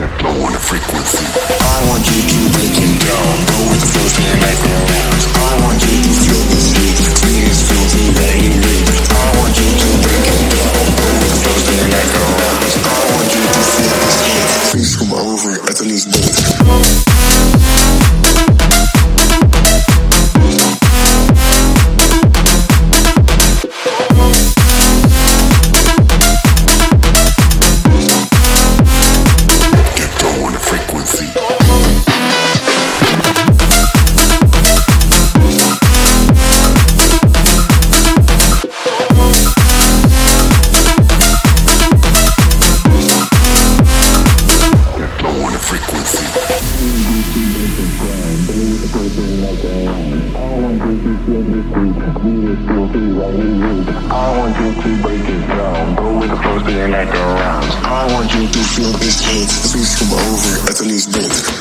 Lower the frequency. I want you to break it down. Go with around. I want you to feel. I want you to break down. Go with around. I want you to. Please come over at least date. Get low on the frequency. I want you to break it down. Go with the flow, spin like around. I want you to feel this beat. Please come over at the least date.